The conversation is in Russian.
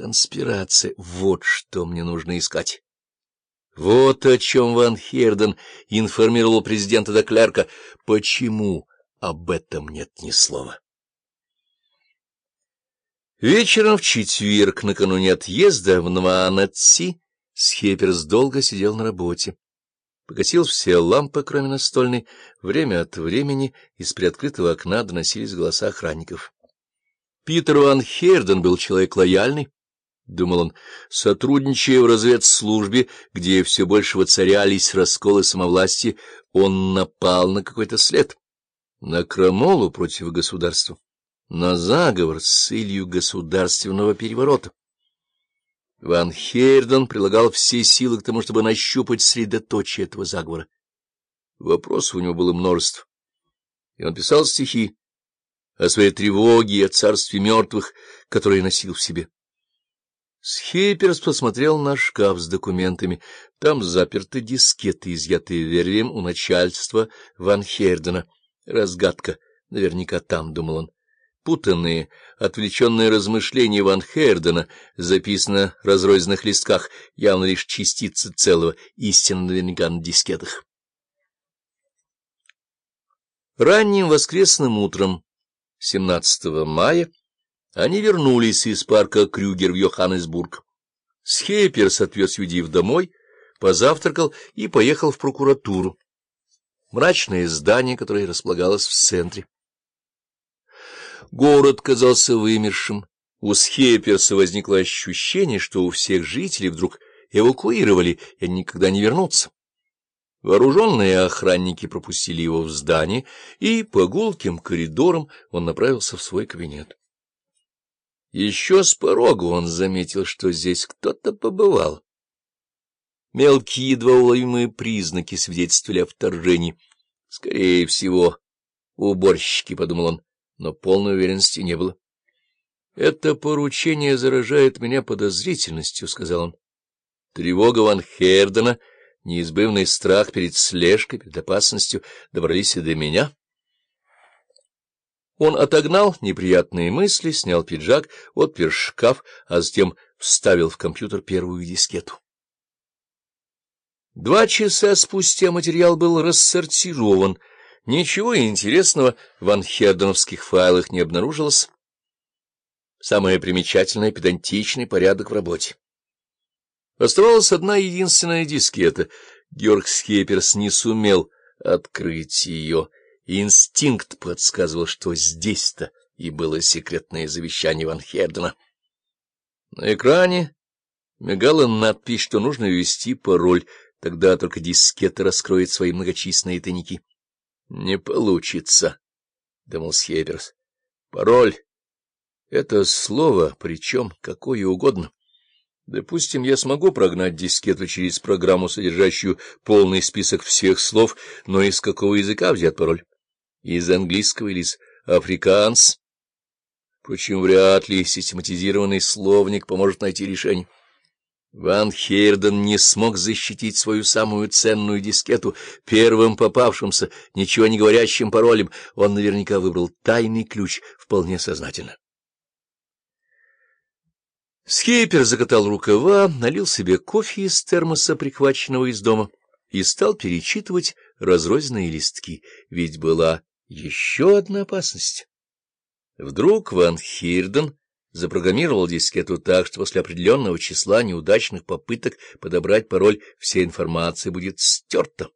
Конспирация — вот что мне нужно искать. Вот о чем Ван Херден информировал президента Деклерка. Почему об этом нет ни слова? Вечером в четверг, накануне отъезда в Нваанатси, Схеперс долго сидел на работе. Погасил все лампы, кроме настольной. Время от времени из приоткрытого окна доносились голоса охранников. Питер Ван Херден был человек лояльный, — думал он, сотрудничая в разведслужбе, где все больше воцарялись расколы самовластия, он напал на какой-то след, на крамолу против государства, на заговор с целью государственного переворота. Ван Хейрден прилагал все силы к тому, чтобы нащупать средоточие этого заговора. Вопросов у него было множество, и он писал стихи о своей тревоге и о царстве мертвых, которые носил в себе. Схейперс посмотрел на шкаф с документами. Там заперты дискеты, изъятые Вервием у начальства Ван Хердена. Разгадка. Наверняка там, — думал он. Путанные, отвлеченные размышления Ван Хердена записано в разрозненных листках, явно лишь частицы целого, истинно наверняка на дискетах. Ранним воскресным утром 17 мая они вернулись из парка Крюгер в Йоханнесбург. Схейперс отвез Юдив домой, позавтракал и поехал в прокуратуру. Мрачное здание, которое располагалось в центре. Город казался вымершим. У Схейперса возникло ощущение, что у всех жителей вдруг эвакуировали, и они никогда не вернутся. Вооруженные охранники пропустили его в здание, и по гулким коридорам он направился в свой кабинет. Еще с порога он заметил, что здесь кто-то побывал. Мелкие едва уловимые признаки свидетельствовали о вторжении. Скорее всего, уборщики, — подумал он, но полной уверенности не было. — Это поручение заражает меня подозрительностью, — сказал он. Тревога Ван Хердена, неизбывный страх перед слежкой, перед опасностью добрались и до меня. Он отогнал неприятные мысли, снял пиджак, отпер шкаф, а затем вставил в компьютер первую дискету. Два часа спустя материал был рассортирован. Ничего интересного в анхерденовских файлах не обнаружилось. Самое примечательное — педантичный порядок в работе. Оставалась одна единственная дискета. Георг Скеперс не сумел открыть ее инстинкт подсказывал, что здесь-то и было секретное завещание Ван Хердена. На экране мигала надпись, что нужно ввести пароль, тогда только дискета раскроет свои многочисленные тайники. — Не получится, — думал Схеперс. — Пароль — это слово, причем какое угодно. Допустим, я смогу прогнать дискету через программу, содержащую полный список всех слов, но из какого языка взять пароль? Из английского или из африканс. Впрочем, вряд ли систематизированный словник поможет найти решение. Ван Хейрден не смог защитить свою самую ценную дискету первым попавшимся, ничего не говорящим паролем. Он наверняка выбрал тайный ключ вполне сознательно. Скейпер закатал рукава, налил себе кофе из термоса, прихваченного из дома, и стал перечитывать разрозненные листки, ведь была еще одна опасность. Вдруг Ван Хирден запрограммировал дискету так, что после определенного числа неудачных попыток подобрать пароль вся информация будет стерта.